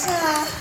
是啊。